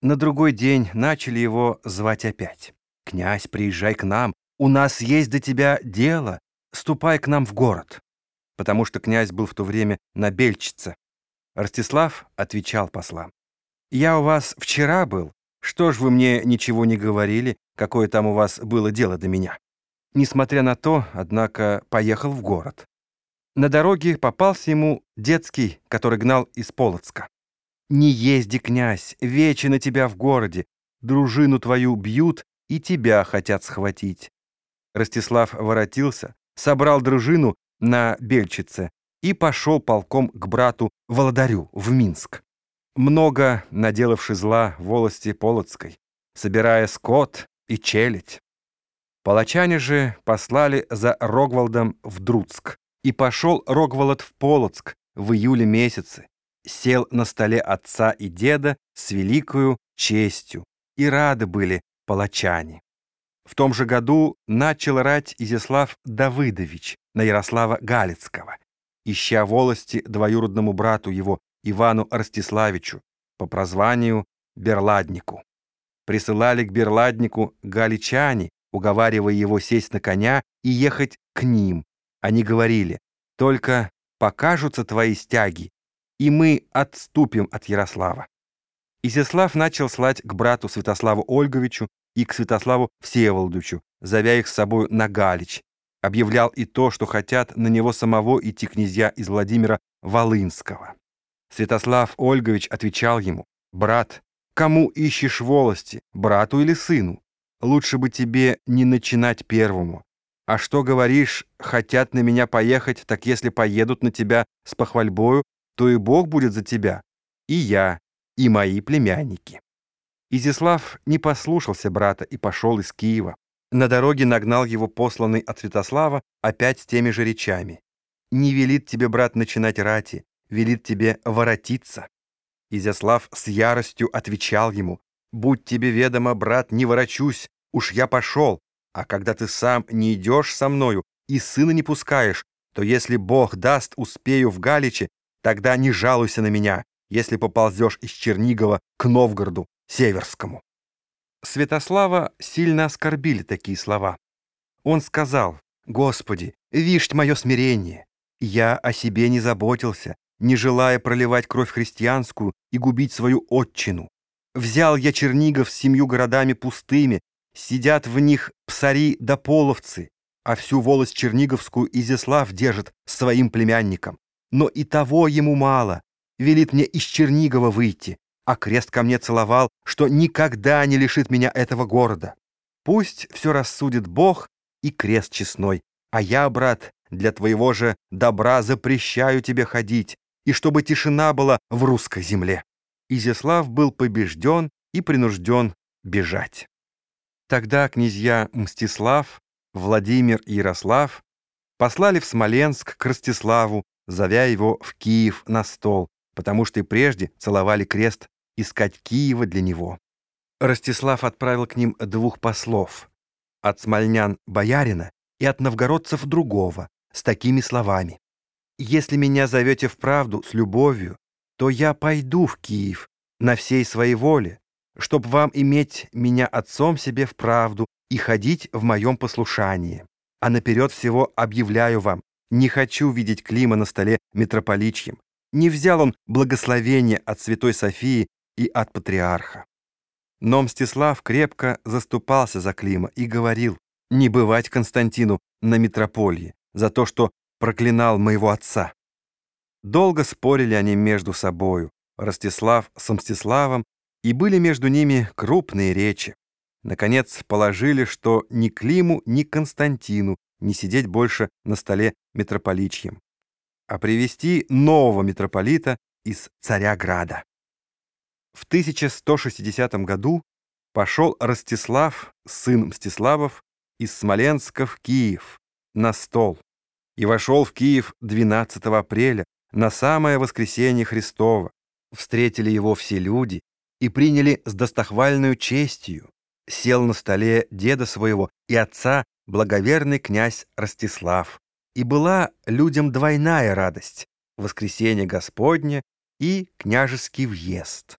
На другой день начали его звать опять. «Князь, приезжай к нам, у нас есть до тебя дело, ступай к нам в город». Потому что князь был в то время на Бельчице. Ростислав отвечал послам. «Я у вас вчера был, что ж вы мне ничего не говорили, какое там у вас было дело до меня?» Несмотря на то, однако, поехал в город. На дороге попался ему детский, который гнал из Полоцка. «Не езди, князь, вече на тебя в городе, дружину твою бьют и тебя хотят схватить». Ростислав воротился, собрал дружину на Бельчице и пошел полком к брату Володарю в Минск. Много наделавши зла волости Полоцкой, собирая скот и челядь. Палачане же послали за Рогвалдом в Друцк, и пошел Рогволод в Полоцк в июле месяце, сел на столе отца и деда с великою честью, и рады были палачане. В том же году начал рать Изяслав Давыдович на Ярослава Галицкого, ища волости двоюродному брату его Ивану Ростиславичу по прозванию Берладнику. Присылали к Берладнику галичане, уговаривая его сесть на коня и ехать к ним. Они говорили, только покажутся твои стяги, и мы отступим от Ярослава. Изяслав начал слать к брату Святославу Ольговичу и к Святославу Всеволодовичу, зовя их с собой на Галич. Объявлял и то, что хотят на него самого идти князья из Владимира Волынского. Святослав Ольгович отвечал ему, «Брат, кому ищешь волости, брату или сыну? Лучше бы тебе не начинать первому. А что говоришь, хотят на меня поехать, так если поедут на тебя с похвальбою, то и Бог будет за тебя, и я, и мои племянники». Изяслав не послушался брата и пошел из Киева. На дороге нагнал его посланный от Святослава опять с теми же речами. «Не велит тебе, брат, начинать рати, велит тебе воротиться». Изяслав с яростью отвечал ему, «Будь тебе ведомо, брат, не ворочусь, уж я пошел, а когда ты сам не идешь со мною и сына не пускаешь, то если Бог даст, успею в Галиче, Тогда не жалуйся на меня, если поползешь из Чернигова к Новгороду Северскому». Святослава сильно оскорбили такие слова. Он сказал, «Господи, вишь мое смирение. Я о себе не заботился, не желая проливать кровь христианскую и губить свою отчину. Взял я Чернигов с семью городами пустыми, сидят в них псари да половцы, а всю волость Черниговскую Изяслав держит своим племянником. Но и того ему мало. Велит мне из Чернигова выйти, а крест ко мне целовал, что никогда не лишит меня этого города. Пусть все рассудит Бог и крест честной, а я, брат, для твоего же добра запрещаю тебе ходить, и чтобы тишина была в русской земле». Изяслав был побежден и принужден бежать. Тогда князья Мстислав, Владимир и Ярослав послали в Смоленск к Ростиславу зовя его в Киев на стол, потому что и прежде целовали крест искать Киева для него. Ростислав отправил к ним двух послов, от смольнян боярина и от новгородцев другого, с такими словами. «Если меня зовете в правду с любовью, то я пойду в Киев на всей своей воле, чтоб вам иметь меня отцом себе в правду и ходить в моем послушании. А наперед всего объявляю вам, не хочу видеть Клима на столе митрополичьем. Не взял он благословения от Святой Софии и от патриарха. Но Мстислав крепко заступался за Клима и говорил, не бывать Константину на митрополье за то, что проклинал моего отца. Долго спорили они между собою, Ростислав с Мстиславом, и были между ними крупные речи. Наконец положили, что ни Климу, ни Константину не сидеть больше на столе митрополичьем, а привести нового митрополита из Царяграда. В 1160 году пошел Ростислав, сын Мстиславов, из Смоленска в Киев на стол и вошел в Киев 12 апреля на самое воскресенье Христово. Встретили его все люди и приняли с достохвальную честью. Сел на столе деда своего и отца благоверный князь Ростислав, и была людям двойная радость — воскресенье Господне и княжеский въезд.